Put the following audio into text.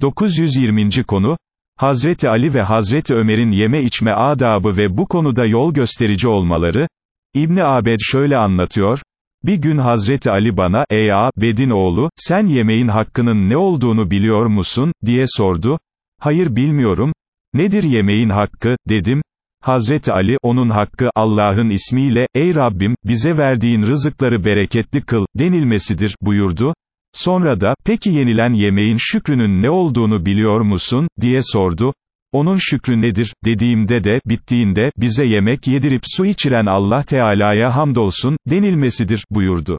920. konu, Hazreti Ali ve Hazreti Ömer'in yeme içme adabı ve bu konuda yol gösterici olmaları, İbni Abed şöyle anlatıyor, bir gün Hazreti Ali bana, ey Abed'in oğlu, sen yemeğin hakkının ne olduğunu biliyor musun, diye sordu, hayır bilmiyorum, nedir yemeğin hakkı, dedim, Hazreti Ali, onun hakkı, Allah'ın ismiyle, ey Rabbim, bize verdiğin rızıkları bereketli kıl, denilmesidir, buyurdu, Sonra da, peki yenilen yemeğin şükrünün ne olduğunu biliyor musun, diye sordu. Onun şükrü nedir, dediğimde de, bittiğinde, bize yemek yedirip su içiren Allah Teala'ya hamdolsun, denilmesidir, buyurdu.